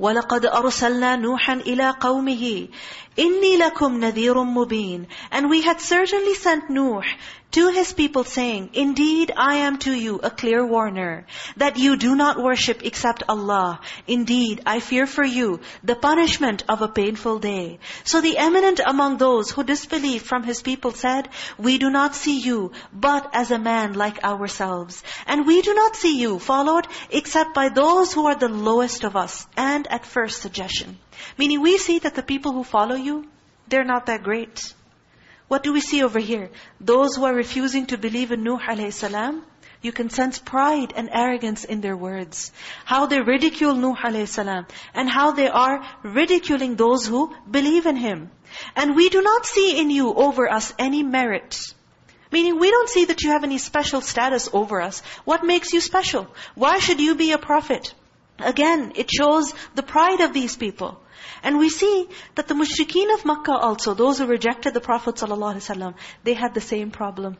وَلَقَدْ أَرْسَلْنَا نُوحًا إِلَىٰ قَوْمِهِ إِنِّي لَكُمْ نَذِيرٌ مُبِينٌ And we had certainly sent Nuh to his people saying, Indeed, I am to you a clear warner, that you do not worship except Allah. Indeed, I fear for you the punishment of a painful day. So the eminent among those who disbelieved from his people said, We do not see you, but as a man like ourselves. And we do not see you followed except by those who are the lowest of us, and at first suggestion. Meaning we see that the people who follow you, they're not that great. What do we see over here? Those who are refusing to believe in Nuh salam, you can sense pride and arrogance in their words. How they ridicule Nuh salam. And how they are ridiculing those who believe in him. And we do not see in you over us any merit. Meaning we don't see that you have any special status over us. What makes you special? Why should you be a prophet? Again, it shows the pride of these people. And we see that the mushrikeen of Makkah also, those who rejected the Prophet ﷺ, they had the same problem.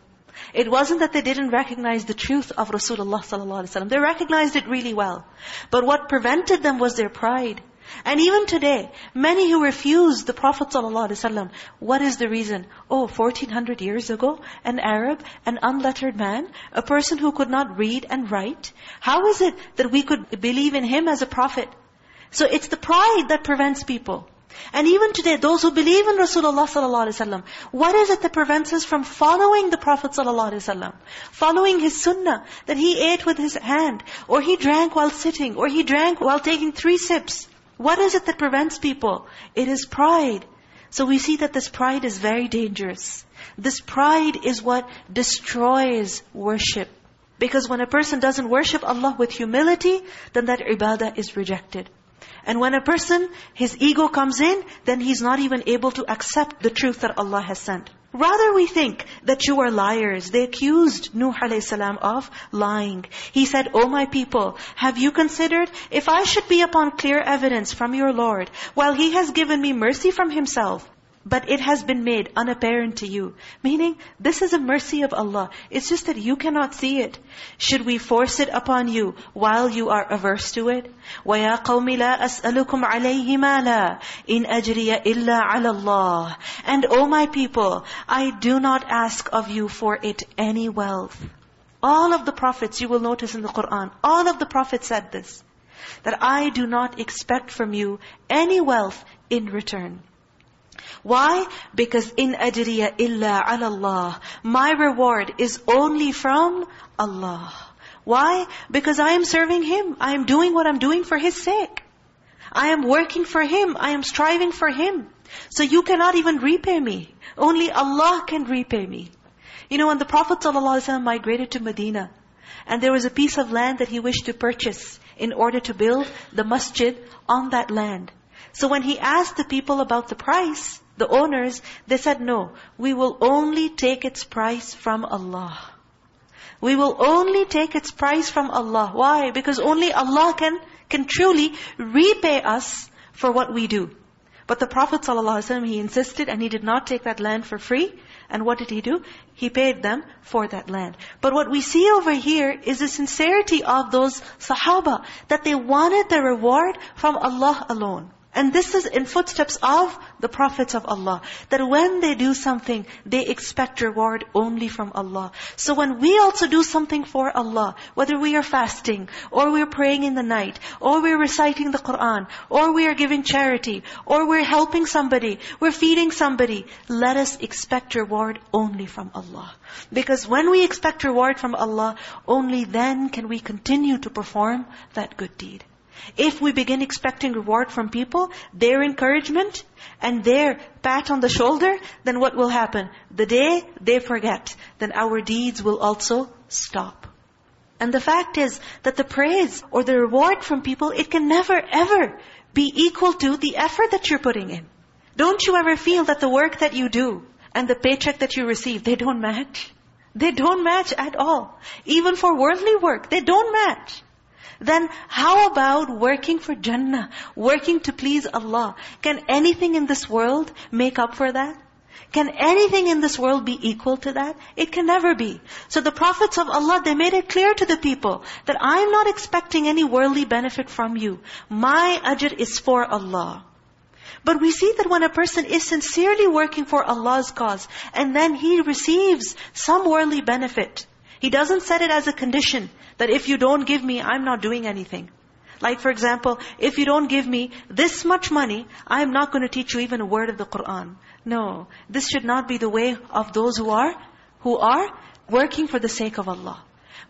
It wasn't that they didn't recognize the truth of Rasulullah ﷺ. They recognized it really well. But what prevented them was their pride. And even today, many who refuse the Prophet ﷺ, what is the reason? Oh, 1400 years ago, an Arab, an unlettered man, a person who could not read and write. How is it that we could believe in him as a prophet? So it's the pride that prevents people. And even today, those who believe in Rasulullah ﷺ, what is it that prevents us from following the Prophet ﷺ? Following his sunnah, that he ate with his hand, or he drank while sitting, or he drank while taking three sips. What is it that prevents people? It is pride. So we see that this pride is very dangerous. This pride is what destroys worship. Because when a person doesn't worship Allah with humility, then that ibadah is rejected. And when a person, his ego comes in, then he's not even able to accept the truth that Allah has sent. Rather we think that you are liars. They accused Nuh a.s. of lying. He said, O my people, have you considered, if I should be upon clear evidence from your Lord, while He has given me mercy from Himself, but it has been made unapparent to you. Meaning, this is a mercy of Allah. It's just that you cannot see it. Should we force it upon you while you are averse to it? وَيَا قَوْمِ لَا أَسْأَلُكُمْ عَلَيْهِ مَالًا إِنْ أَجْرِيَ إِلَّا عَلَى اللَّهِ And O my people, I do not ask of you for it any wealth. All of the prophets, you will notice in the Qur'an, all of the prophets said this. That I do not expect from you any wealth in return. Why? Because in ajriya illa ala Allah. My reward is only from Allah. Why? Because I am serving Him. I am doing what I'm doing for His sake. I am working for Him. I am striving for Him. So you cannot even repay me. Only Allah can repay me. You know, when the Prophet ﷺ migrated to Medina, and there was a piece of land that he wished to purchase in order to build the masjid on that land. So when he asked the people about the price, the owners, they said, no, we will only take its price from Allah. We will only take its price from Allah. Why? Because only Allah can, can truly repay us for what we do. But the Prophet ﷺ, he insisted and he did not take that land for free. And what did he do? He paid them for that land. But what we see over here is the sincerity of those Sahaba, that they wanted the reward from Allah alone. And this is in footsteps of the prophets of Allah. That when they do something, they expect reward only from Allah. So when we also do something for Allah, whether we are fasting, or we're praying in the night, or we're reciting the Qur'an, or we are giving charity, or we're helping somebody, we're feeding somebody, let us expect reward only from Allah. Because when we expect reward from Allah, only then can we continue to perform that good deed. If we begin expecting reward from people, their encouragement and their pat on the shoulder, then what will happen? The day they forget, then our deeds will also stop. And the fact is that the praise or the reward from people, it can never ever be equal to the effort that you're putting in. Don't you ever feel that the work that you do and the paycheck that you receive, they don't match? They don't match at all. Even for worldly work, they don't match. Then how about working for Jannah, working to please Allah? Can anything in this world make up for that? Can anything in this world be equal to that? It can never be. So the prophets of Allah, they made it clear to the people that I'm not expecting any worldly benefit from you. My ajr is for Allah. But we see that when a person is sincerely working for Allah's cause, and then he receives some worldly benefit, he doesn't set it as a condition that if you don't give me, I'm not doing anything. Like for example, if you don't give me this much money, I'm not going to teach you even a word of the Qur'an. No, this should not be the way of those who are, who are working for the sake of Allah.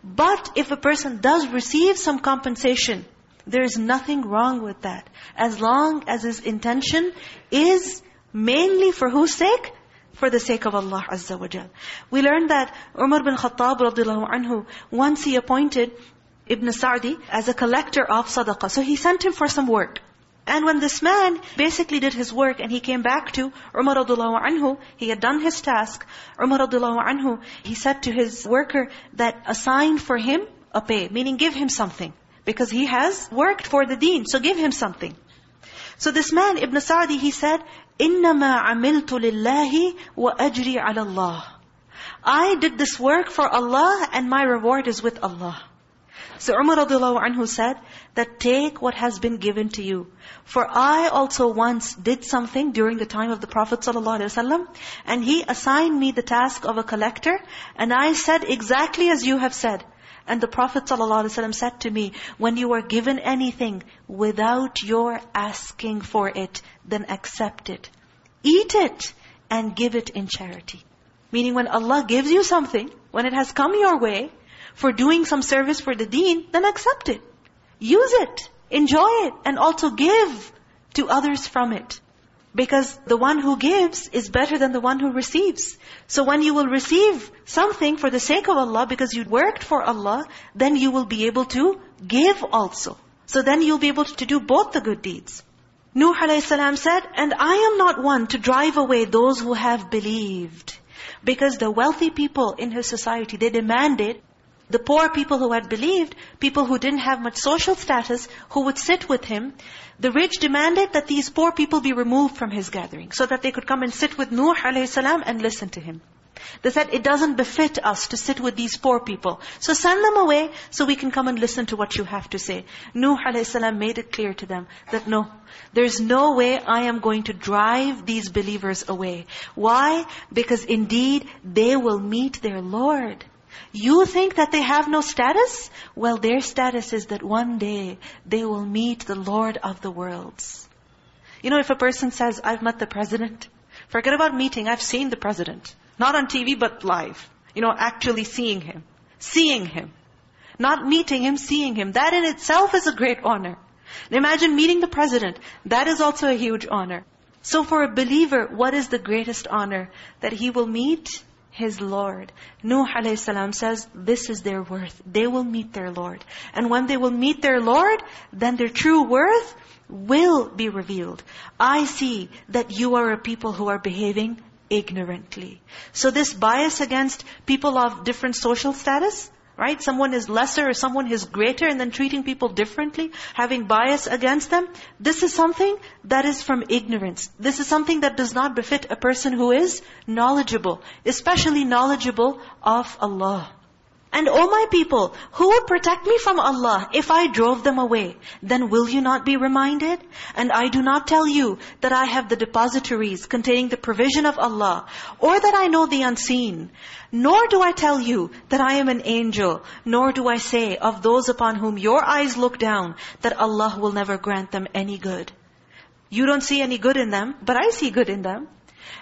But if a person does receive some compensation, there is nothing wrong with that. As long as his intention is mainly for whose sake? For the sake of Allah Azza wa Jal. We learned that Umar bin Khattab radiallahu anhu, once he appointed Ibn Sa'di as a collector of sadaqah. So he sent him for some work. And when this man basically did his work and he came back to Umar radiallahu anhu, he had done his task. Umar radiallahu anhu, he said to his worker that assign for him a pay, meaning give him something. Because he has worked for the deen, so give him something. So this man, Ibn Sa'di, he said, إِنَّمَا عَمِلْتُ لِلَّهِ وَأَجْرِي عَلَى اللَّهِ I did this work for Allah and my reward is with Allah. So Umar radiallahu anhu said that take what has been given to you. For I also once did something during the time of the Prophet ﷺ and he assigned me the task of a collector and I said exactly as you have said. And the Prophet ﷺ said to me, when you are given anything without your asking for it, then accept it. Eat it and give it in charity. Meaning when Allah gives you something, when it has come your way, for doing some service for the deen, then accept it. Use it. Enjoy it. And also give to others from it. Because the one who gives is better than the one who receives. So when you will receive something for the sake of Allah, because you worked for Allah, then you will be able to give also. So then you'll be able to do both the good deeds. Nuh a.s. said, And I am not one to drive away those who have believed. Because the wealthy people in his society, they demanded the poor people who had believed, people who didn't have much social status, who would sit with him, the rich demanded that these poor people be removed from his gathering, so that they could come and sit with Nuh a.s. and listen to him. They said, it doesn't befit us to sit with these poor people. So send them away so we can come and listen to what you have to say. Nuh a.s. made it clear to them that no, there's no way I am going to drive these believers away. Why? Because indeed they will meet their Lord. You think that they have no status? Well, their status is that one day they will meet the Lord of the worlds. You know, if a person says, I've met the president, forget about meeting, I've seen the president. Not on TV, but live. You know, actually seeing him. Seeing him. Not meeting him, seeing him. That in itself is a great honor. Imagine meeting the president. That is also a huge honor. So for a believer, what is the greatest honor? That he will meet his Lord. Nuh a.s. says, this is their worth. They will meet their Lord. And when they will meet their Lord, then their true worth will be revealed. I see that you are a people who are behaving ignorantly. So this bias against people of different social status, Right? Someone is lesser or someone is greater and then treating people differently, having bias against them. This is something that is from ignorance. This is something that does not befit a person who is knowledgeable, especially knowledgeable of Allah. And O my people, who would protect me from Allah if I drove them away? Then will you not be reminded? And I do not tell you that I have the depositories containing the provision of Allah, or that I know the unseen. Nor do I tell you that I am an angel, nor do I say of those upon whom your eyes look down, that Allah will never grant them any good. You don't see any good in them, but I see good in them.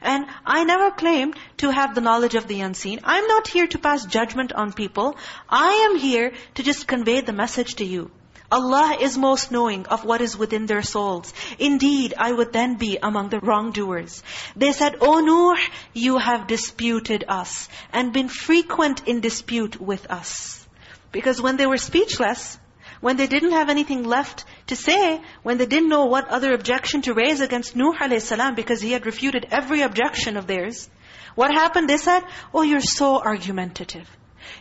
And I never claimed to have the knowledge of the unseen. I'm not here to pass judgment on people. I am here to just convey the message to you. Allah is most knowing of what is within their souls. Indeed, I would then be among the wrongdoers. They said, O Nuh, you have disputed us and been frequent in dispute with us. Because when they were speechless, when they didn't have anything left to say, when they didn't know what other objection to raise against Nuh a.s. because he had refuted every objection of theirs. What happened? They said, oh, you're so argumentative.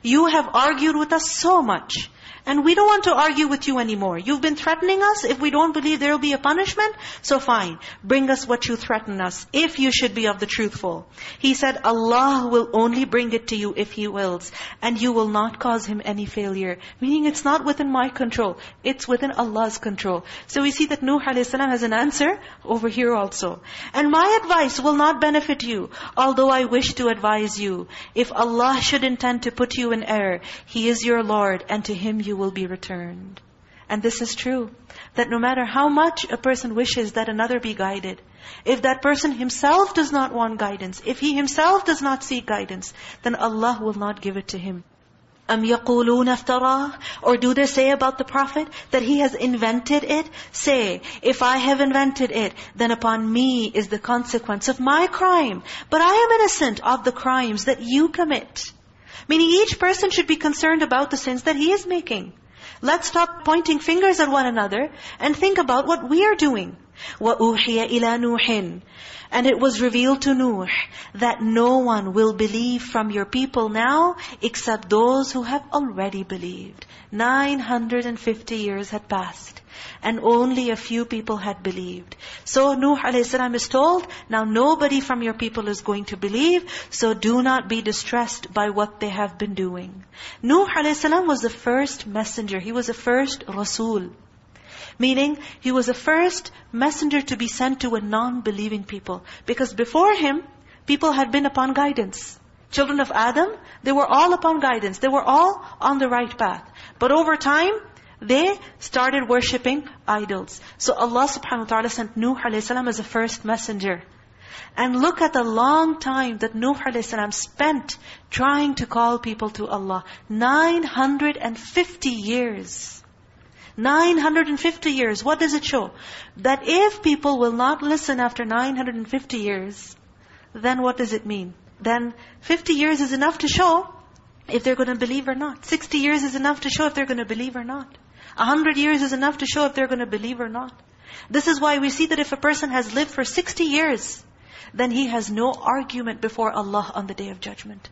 You have argued with us so much. And we don't want to argue with you anymore. You've been threatening us. If we don't believe there will be a punishment, so fine. Bring us what you threaten us, if you should be of the truthful. He said, Allah will only bring it to you if He wills. And you will not cause Him any failure. Meaning it's not within my control. It's within Allah's control. So we see that Nuh a.s. has an answer over here also. And my advice will not benefit you, although I wish to advise you. If Allah should intend to put you in error, He is your Lord, and to Him you will be returned. And this is true. That no matter how much a person wishes that another be guided, if that person himself does not want guidance, if he himself does not seek guidance, then Allah will not give it to him. أَمْ يَقُولُونَ افْتَرَاهُ Or do they say about the Prophet that he has invented it? Say, if I have invented it, then upon me is the consequence of my crime. But I am innocent of the crimes that you commit. Meaning each person should be concerned about the sins that he is making. Let's stop pointing fingers at one another and think about what we are doing. وَأُوحِيَ إِلَى نُوحٍ And it was revealed to Nuh that no one will believe from your people now except those who have already believed. 950 years had passed and only a few people had believed. So Nuh a.s. is told, now nobody from your people is going to believe, so do not be distressed by what they have been doing. Nuh a.s. was the first messenger. He was the first Rasul. Meaning, he was the first messenger to be sent to a non-believing people. Because before him, people had been upon guidance. Children of Adam, they were all upon guidance. They were all on the right path. But over time, they started worshipping idols. So Allah subhanahu wa ta'ala sent Nuh a.s. as the first messenger. And look at the long time that Nuh a.s. spent trying to call people to Allah. 950 years. 950 years. What does it show? That if people will not listen after 950 years, then what does it mean? Then 50 years is enough to show if they're going to believe or not. 60 years is enough to show if they're going to believe or not. A hundred years is enough to show if they're going to believe or not. This is why we see that if a person has lived for 60 years, then he has no argument before Allah on the Day of Judgment.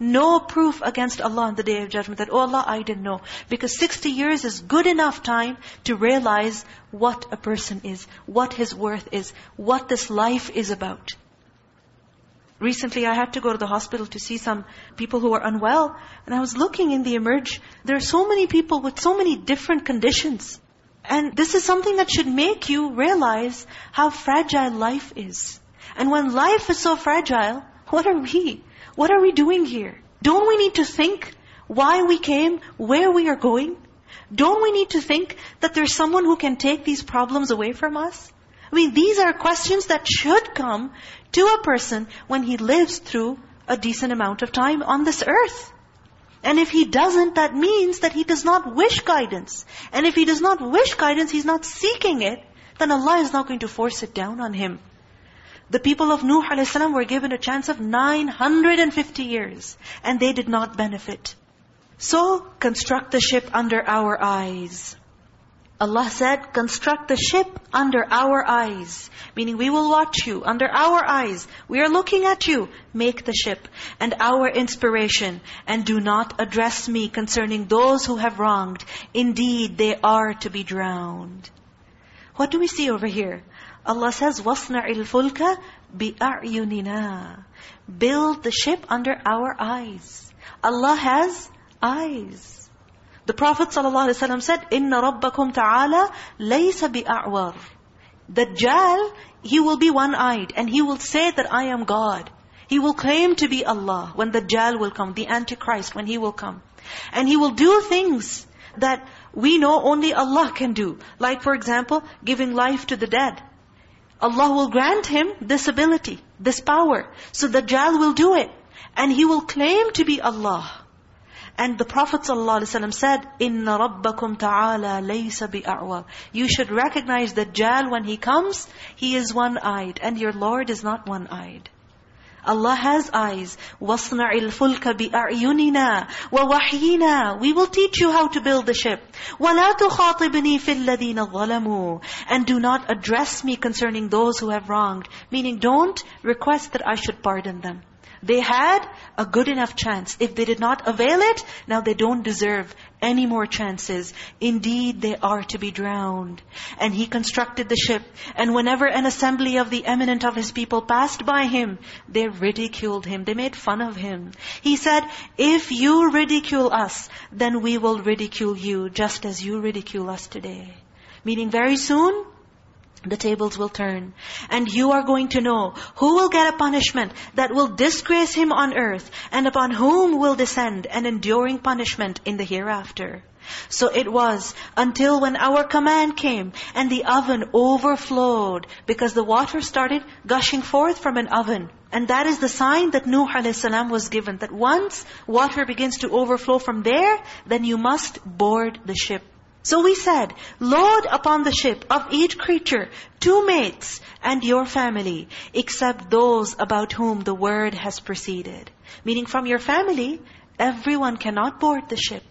No proof against Allah on the Day of Judgment that, oh Allah, I didn't know. Because 60 years is good enough time to realize what a person is, what his worth is, what this life is about. Recently, I had to go to the hospital to see some people who were unwell. And I was looking in the emerge. There are so many people with so many different conditions. And this is something that should make you realize how fragile life is. And when life is so fragile, what are we? What are we doing here? Don't we need to think why we came, where we are going? Don't we need to think that there's someone who can take these problems away from us? I mean, these are questions that should come to a person when he lives through a decent amount of time on this earth. And if he doesn't, that means that he does not wish guidance. And if he does not wish guidance, he's not seeking it, then Allah is not going to force it down on him. The people of Nuh a.s. were given a chance of 950 years, and they did not benefit. So, construct the ship under our eyes. Allah said, construct the ship under our eyes. Meaning we will watch you under our eyes. We are looking at you. Make the ship and our inspiration. And do not address me concerning those who have wronged. Indeed, they are to be drowned. What do we see over here? Allah says, وَاصْنَعِ الْفُلْكَ بِأَعْيُنِنَا Build the ship under our eyes. Allah has eyes. The Prophet ﷺ said, إِنَّ رَبَّكُمْ تَعَالَى لَيْسَ بِأَعْوَرٍ Dajjal, he will be one-eyed and he will say that I am God. He will claim to be Allah when Dajjal will come, the Antichrist when he will come. And he will do things that we know only Allah can do. Like for example, giving life to the dead. Allah will grant him this ability, this power. So Dajjal will do it. And he will claim to be Allah. And the Prophet ﷺ said, إِنَّ رَبَّكُمْ تَعَالَى لَيْسَ بِأَعْوَى You should recognize Dajjal when he comes, he is one-eyed and your Lord is not one-eyed. Allah has eyes. وَاصْنَعِ الْفُلْكَ بِأَعْيُنِنَا وَوَحْيِنَا We will teach you how to build the ship. وَلَا تُخَاطِبْنِي فِي الَّذِينَ ظَلَمُوا And do not address me concerning those who have wronged. Meaning, don't request that I should pardon them. They had a good enough chance. If they did not avail it, now they don't deserve any more chances. Indeed, they are to be drowned. And he constructed the ship. And whenever an assembly of the eminent of his people passed by him, they ridiculed him. They made fun of him. He said, if you ridicule us, then we will ridicule you just as you ridicule us today. Meaning very soon, the tables will turn. And you are going to know who will get a punishment that will disgrace him on earth and upon whom will descend an enduring punishment in the hereafter. So it was until when our command came and the oven overflowed because the water started gushing forth from an oven. And that is the sign that Nuh a.s. was given. That once water begins to overflow from there, then you must board the ship. So we said, load upon the ship of each creature two mates and your family, except those about whom the word has proceeded. Meaning from your family, everyone cannot board the ship.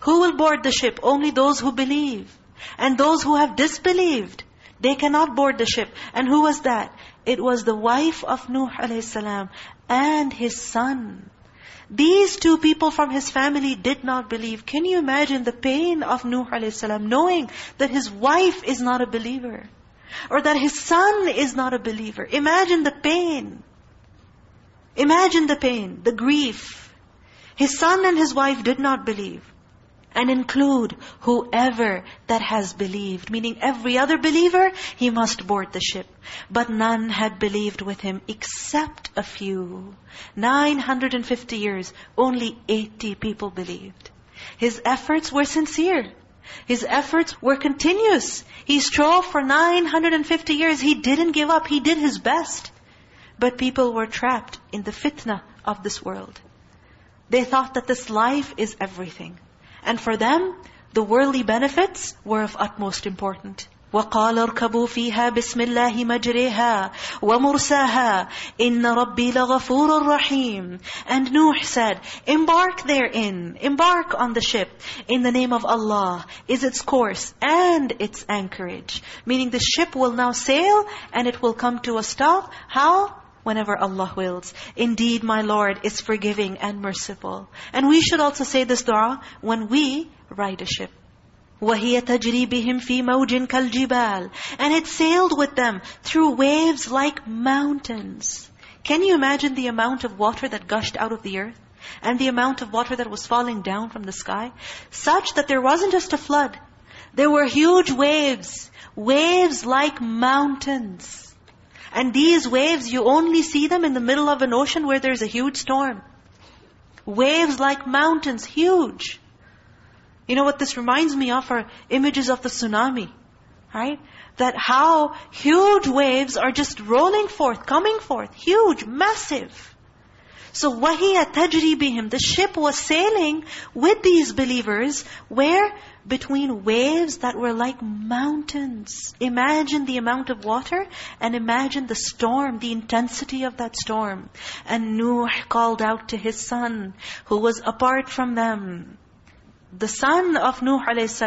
Who will board the ship? Only those who believe. And those who have disbelieved, they cannot board the ship. And who was that? It was the wife of Nuh a.s. and his son. These two people from his family did not believe. Can you imagine the pain of Nuh a.s. knowing that his wife is not a believer? Or that his son is not a believer? Imagine the pain. Imagine the pain, the grief. His son and his wife did not believe and include whoever that has believed. Meaning every other believer, he must board the ship. But none had believed with him except a few. 950 years, only 80 people believed. His efforts were sincere. His efforts were continuous. He strove for 950 years. He didn't give up. He did his best. But people were trapped in the fitna of this world. They thought that this life is everything. And for them, the worldly benefits were of utmost importance. وَقَالَ ارْكَبُوا فِيهَا بِسْمِ اللَّهِ مَجْرِيهَا وَمُرْسَاهَا إِنَّ رَبِّي لَغَفُورٌ رَحِيمٌ And Nuh said, embark therein, embark on the ship, in the name of Allah, is its course and its anchorage. Meaning the ship will now sail and it will come to a stop. How? whenever Allah wills. Indeed, my Lord is forgiving and merciful. And we should also say this dua when we ride a ship. وَهِيَ تَجْرِي بِهِمْ فِي مَوْجٍ كَالْجِبَالِ And it sailed with them through waves like mountains. Can you imagine the amount of water that gushed out of the earth? And the amount of water that was falling down from the sky? Such that there wasn't just a flood. There were huge waves. Waves like mountains. And these waves, you only see them in the middle of an ocean where there's a huge storm. Waves like mountains, huge. You know what this reminds me of are images of the tsunami. Right? That how huge waves are just rolling forth, coming forth. Huge, massive. So وَهِيَ تَجْرِي بِهِمْ The ship was sailing with these believers where? Between waves that were like mountains. Imagine the amount of water and imagine the storm, the intensity of that storm. And Nuh called out to his son who was apart from them. The son of Nuh a.s.,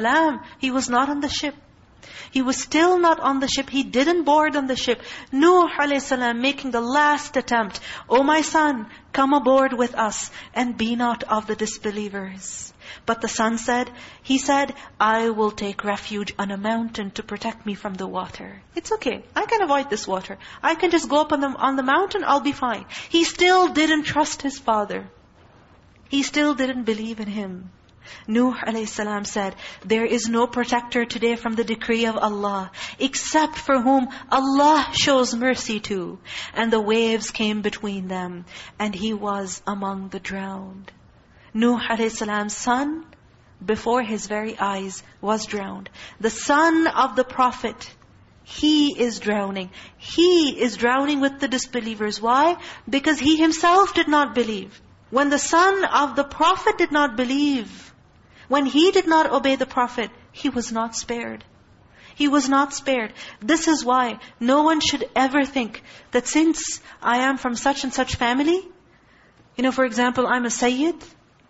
he was not on the ship. He was still not on the ship. He didn't board on the ship. Nuh a.s. making the last attempt. Oh my son, come aboard with us and be not of the disbelievers. But the son said, he said, I will take refuge on a mountain to protect me from the water. It's okay. I can avoid this water. I can just go up on the, on the mountain, I'll be fine. He still didn't trust his father. He still didn't believe in him. Nuh a.s. said, There is no protector today from the decree of Allah, except for whom Allah shows mercy to. And the waves came between them, and he was among the drowned. Nuh a.s. son, before his very eyes, was drowned. The son of the Prophet, he is drowning. He is drowning with the disbelievers. Why? Because he himself did not believe. When the son of the Prophet did not believe, when he did not obey the Prophet, he was not spared. He was not spared. This is why no one should ever think that since I am from such and such family, you know, for example, I'm a Sayyid,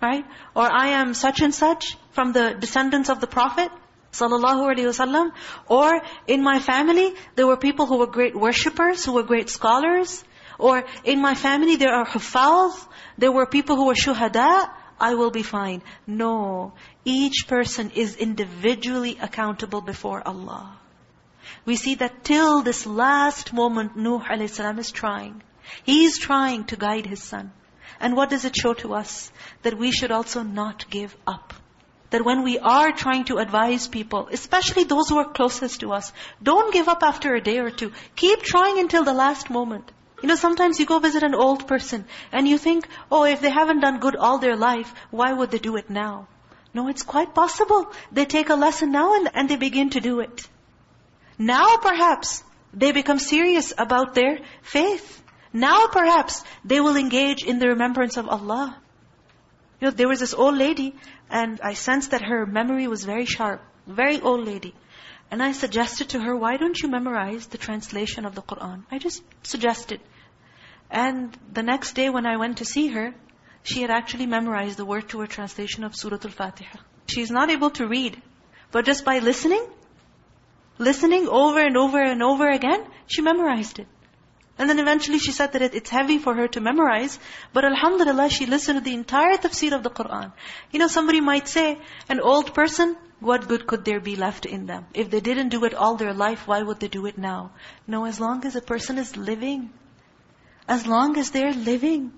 right? Or I am such and such from the descendants of the Prophet, sallallahu alaihi wasallam. Or in my family, there were people who were great worshippers, who were great scholars. Or in my family there are huffaz, there were people who were shuhada, I will be fine. No. Each person is individually accountable before Allah. We see that till this last moment, Nuh a.s. is trying. He is trying to guide his son. And what does it show to us? That we should also not give up. That when we are trying to advise people, especially those who are closest to us, don't give up after a day or two. Keep trying until the last moment. You know, sometimes you go visit an old person and you think, oh, if they haven't done good all their life, why would they do it now? No, it's quite possible. They take a lesson now and, and they begin to do it. Now perhaps they become serious about their faith. Now perhaps they will engage in the remembrance of Allah. You know, there was this old lady and I sensed that her memory was very sharp. Very old lady. And I suggested to her, why don't you memorize the translation of the Qur'an? I just suggested. And the next day when I went to see her, she had actually memorized the word-to-word translation of Surah Al-Fatiha. She's not able to read. But just by listening, listening over and over and over again, she memorized it. And then eventually she said that it, it's heavy for her to memorize. But alhamdulillah, she listened to the entire tafsir of the Qur'an. You know, somebody might say, an old person, what good could there be left in them? If they didn't do it all their life, why would they do it now? No, as long as a person is living, as long as they're living,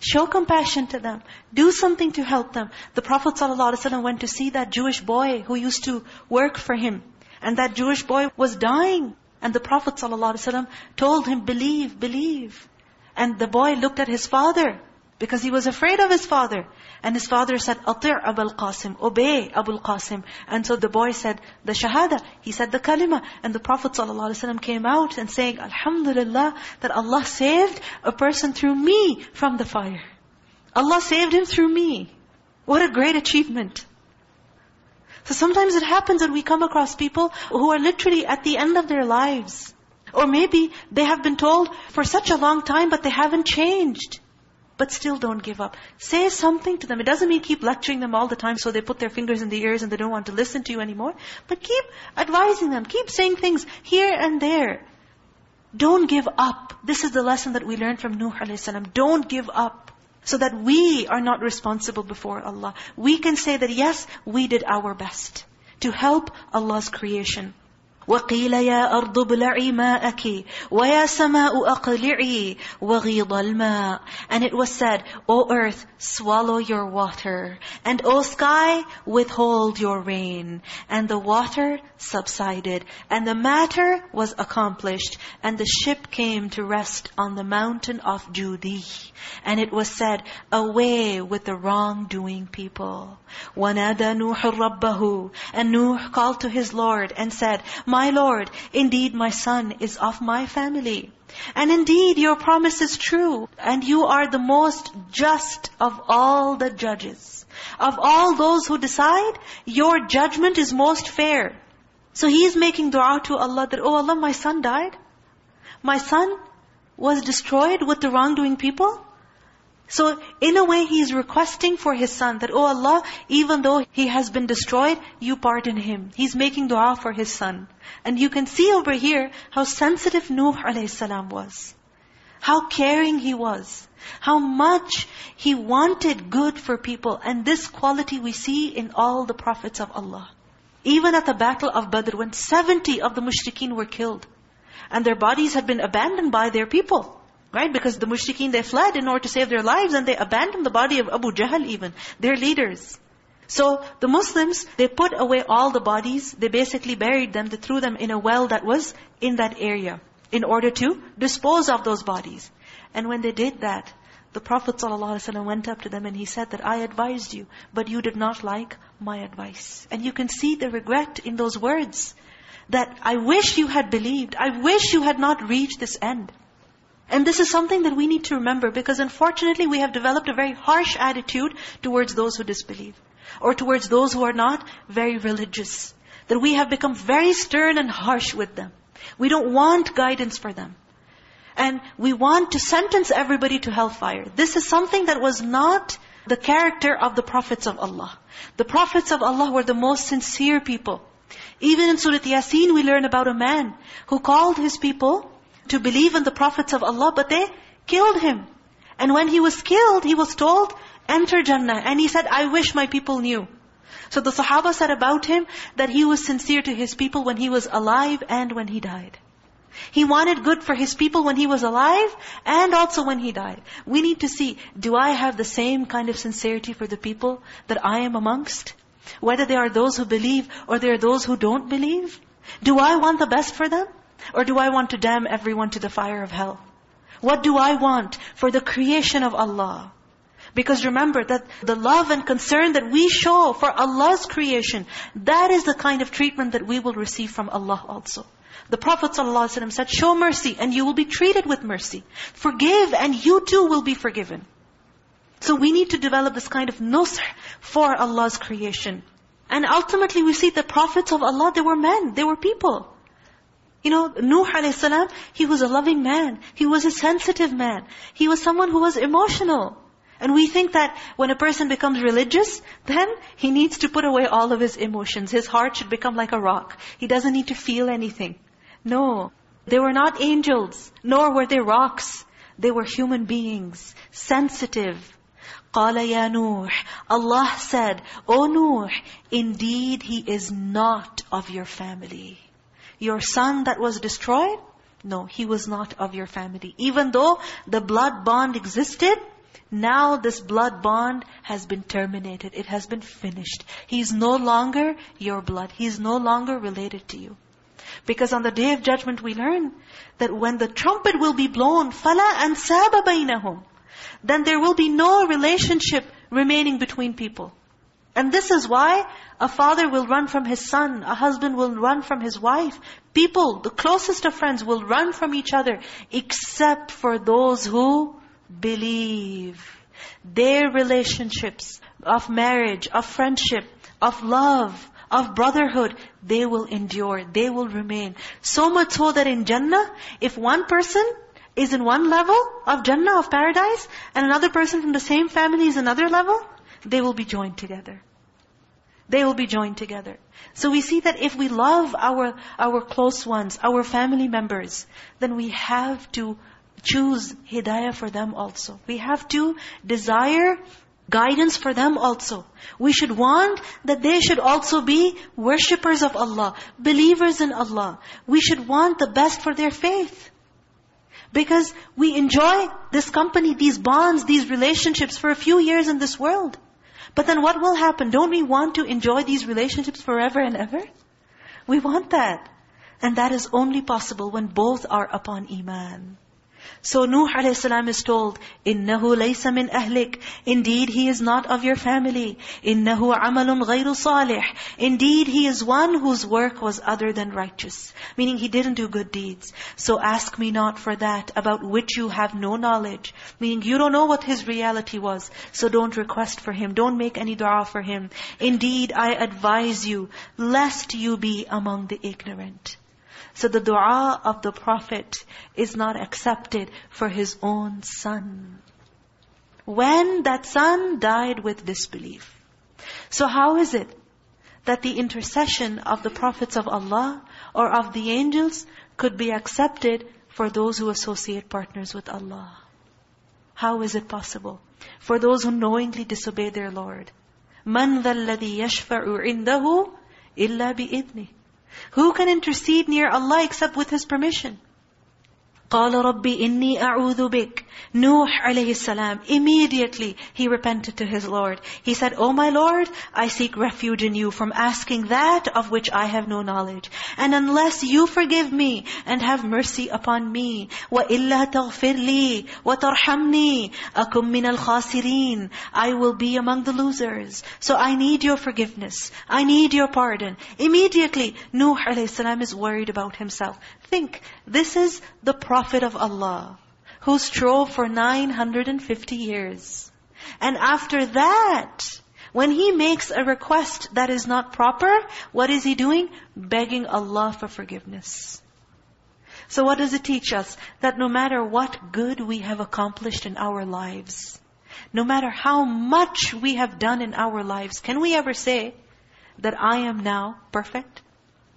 show compassion to them. Do something to help them. The Prophet ﷺ went to see that Jewish boy who used to work for him. And that Jewish boy was dying. And the Prophet ﷺ told him, believe, believe. And the boy looked at his father because he was afraid of his father. And his father said, Atir Abul Qasim, obey Abul Qasim. And so the boy said the shahada, he said the kalima. And the Prophet ﷺ came out and saying, Alhamdulillah, that Allah saved a person through me from the fire. Allah saved him through me. What a great achievement. So sometimes it happens that we come across people who are literally at the end of their lives. Or maybe they have been told for such a long time, but they haven't changed. But still don't give up. Say something to them. It doesn't mean keep lecturing them all the time so they put their fingers in the ears and they don't want to listen to you anymore. But keep advising them. Keep saying things here and there. Don't give up. This is the lesson that we learned from Nuh a.s. Don't give up so that we are not responsible before Allah. We can say that yes, we did our best to help Allah's creation. وقيل يا أرض ابلعي ماءك ويا سماء أقلعي وغيض الماء And it was said, O earth, swallow your water. And O sky, withhold your rain. And the water subsided. And the matter was accomplished. And the ship came to rest on the mountain of Judi. And it was said, away with the wrongdoing people. وَنَادَى نُوحٌ رَبَّهُ And Nuh called to his Lord and said, my Lord, indeed my son is of my family. And indeed your promise is true. And you are the most just of all the judges. Of all those who decide, your judgment is most fair. So he is making dua to Allah that, Oh Allah, my son died. My son was destroyed with the wrongdoing people. So in a way he is requesting for his son that, Oh Allah, even though he has been destroyed, you pardon him. He's making dua for his son. And you can see over here how sensitive Nuh a.s. was. How caring he was. How much he wanted good for people. And this quality we see in all the prophets of Allah. Even at the battle of Badr, when 70 of the mushrikeen were killed. And their bodies had been abandoned by their people. Right? Because the mushrikeen, they fled in order to save their lives and they abandoned the body of Abu Jahl even, their leaders. So the Muslims, they put away all the bodies, they basically buried them, they threw them in a well that was in that area in order to dispose of those bodies. And when they did that, the Prophet ﷺ went up to them and he said that I advised you, but you did not like my advice. And you can see the regret in those words. That I wish you had believed. I wish you had not reached this end. And this is something that we need to remember because unfortunately we have developed a very harsh attitude towards those who disbelieve. Or towards those who are not very religious. That we have become very stern and harsh with them. We don't want guidance for them. And we want to sentence everybody to hellfire. This is something that was not the character of the prophets of Allah. The prophets of Allah were the most sincere people. Even in Surah Yasin we learn about a man who called his people to believe in the prophets of Allah, but they killed him. And when he was killed, he was told, enter Jannah. And he said, I wish my people knew. So the Sahaba said about him that he was sincere to his people when he was alive and when he died. He wanted good for his people when he was alive and also when he died. We need to see, do I have the same kind of sincerity for the people that I am amongst? Whether they are those who believe or they are those who don't believe? Do I want the best for them? Or do I want to damn everyone to the fire of hell? What do I want for the creation of Allah? Because remember that the love and concern that we show for Allah's creation, that is the kind of treatment that we will receive from Allah also. The Prophet ﷺ said, show mercy and you will be treated with mercy. Forgive and you too will be forgiven. So we need to develop this kind of nusr for Allah's creation. And ultimately we see the prophets of Allah, they were men, they were people. You know, Nuh a.s., he was a loving man. He was a sensitive man. He was someone who was emotional. And we think that when a person becomes religious, then he needs to put away all of his emotions. His heart should become like a rock. He doesn't need to feel anything. No. They were not angels, nor were they rocks. They were human beings, sensitive. قَالَ يَا نُوحِ Allah said, O Nuh, indeed he is not of your family. Your son that was destroyed? No, he was not of your family. Even though the blood bond existed, now this blood bond has been terminated. It has been finished. He's no longer your blood. He's no longer related to you. Because on the day of judgment we learn that when the trumpet will be blown, فَلَا أَنْسَابَ بَيْنَهُمْ Then there will be no relationship remaining between people. And this is why a father will run from his son, a husband will run from his wife. People, the closest of friends will run from each other, except for those who believe. Their relationships of marriage, of friendship, of love, of brotherhood, they will endure, they will remain. So much so that in Jannah, if one person is in one level of Jannah, of paradise, and another person from the same family is another level, they will be joined together. They will be joined together. So we see that if we love our, our close ones, our family members, then we have to choose hidayah for them also. We have to desire guidance for them also. We should want that they should also be worshippers of Allah, believers in Allah. We should want the best for their faith. Because we enjoy this company, these bonds, these relationships for a few years in this world. But then what will happen? Don't we want to enjoy these relationships forever and ever? We want that. And that is only possible when both are upon Iman. So Nuh a.s. is told, إِنَّهُ لَيْسَ مِنْ أَهْلِكَ Indeed, he is not of your family. إِنَّهُ عَمَلٌ غَيْرُ صَالِحٍ Indeed, he is one whose work was other than righteous. Meaning he didn't do good deeds. So ask me not for that, about which you have no knowledge. Meaning you don't know what his reality was. So don't request for him. Don't make any dua for him. Indeed, I advise you, lest you be among the ignorant. So the dua of the Prophet is not accepted for his own son. When that son died with disbelief. So how is it that the intercession of the prophets of Allah or of the angels could be accepted for those who associate partners with Allah? How is it possible? For those who knowingly disobey their Lord. مَنْ ذَا الَّذِي يَشْفَعُ عِنْدَهُ إِلَّا بِإِذْنِهِ who can intercede near Allah except with His permission? قال ربي إني أعوذ بك Nuh alayhi salam, immediately he repented to his Lord. He said, Oh my Lord, I seek refuge in you from asking that of which I have no knowledge. And unless you forgive me and have mercy upon me, وَإِلَّا تَغْفِرْ لِي وَتَرْحَمْنِي أَكُمْ مِنَ الْخَاسِرِينَ I will be among the losers. So I need your forgiveness. I need your pardon. Immediately, Nuh alayhi salam is worried about himself. Think, this is the Prophet of Allah who strove for 950 years. And after that, when he makes a request that is not proper, what is he doing? Begging Allah for forgiveness. So what does it teach us? That no matter what good we have accomplished in our lives, no matter how much we have done in our lives, can we ever say that I am now perfect?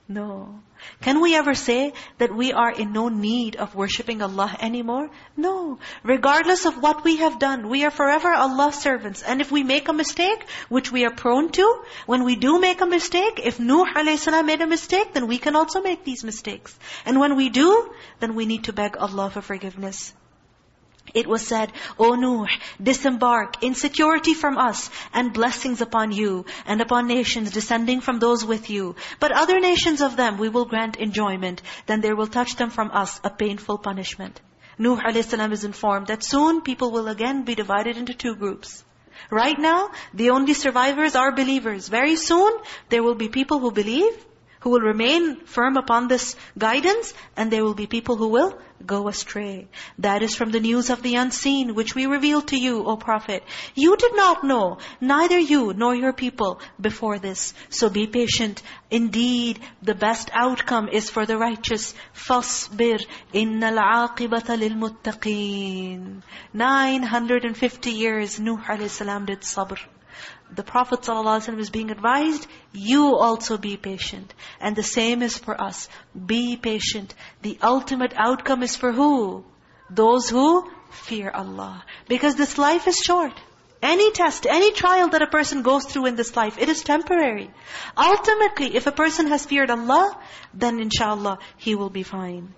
No. Can we ever say that we are in no need of worshipping Allah anymore? No. Regardless of what we have done, we are forever Allah's servants. And if we make a mistake, which we are prone to, when we do make a mistake, if Nuh a.s. made a mistake, then we can also make these mistakes. And when we do, then we need to beg Allah for forgiveness. It was said, O Nuh, disembark in security from us and blessings upon you and upon nations descending from those with you. But other nations of them we will grant enjoyment. Then there will touch them from us a painful punishment. Nuh a.s. is informed that soon people will again be divided into two groups. Right now, the only survivors are believers. Very soon, there will be people who believe who will remain firm upon this guidance, and there will be people who will go astray. That is from the news of the unseen, which we revealed to you, O Prophet. You did not know, neither you nor your people before this. So be patient. Indeed, the best outcome is for the righteous. فَاصْبِرْ إِنَّ الْعَاقِبَةَ لِلْمُتَّقِينَ 950 years, Nuh a.s. did sabr the Prophet ﷺ is being advised, you also be patient. And the same is for us. Be patient. The ultimate outcome is for who? Those who fear Allah. Because this life is short. Any test, any trial that a person goes through in this life, it is temporary. Ultimately, if a person has feared Allah, then inshallah, he will be fine.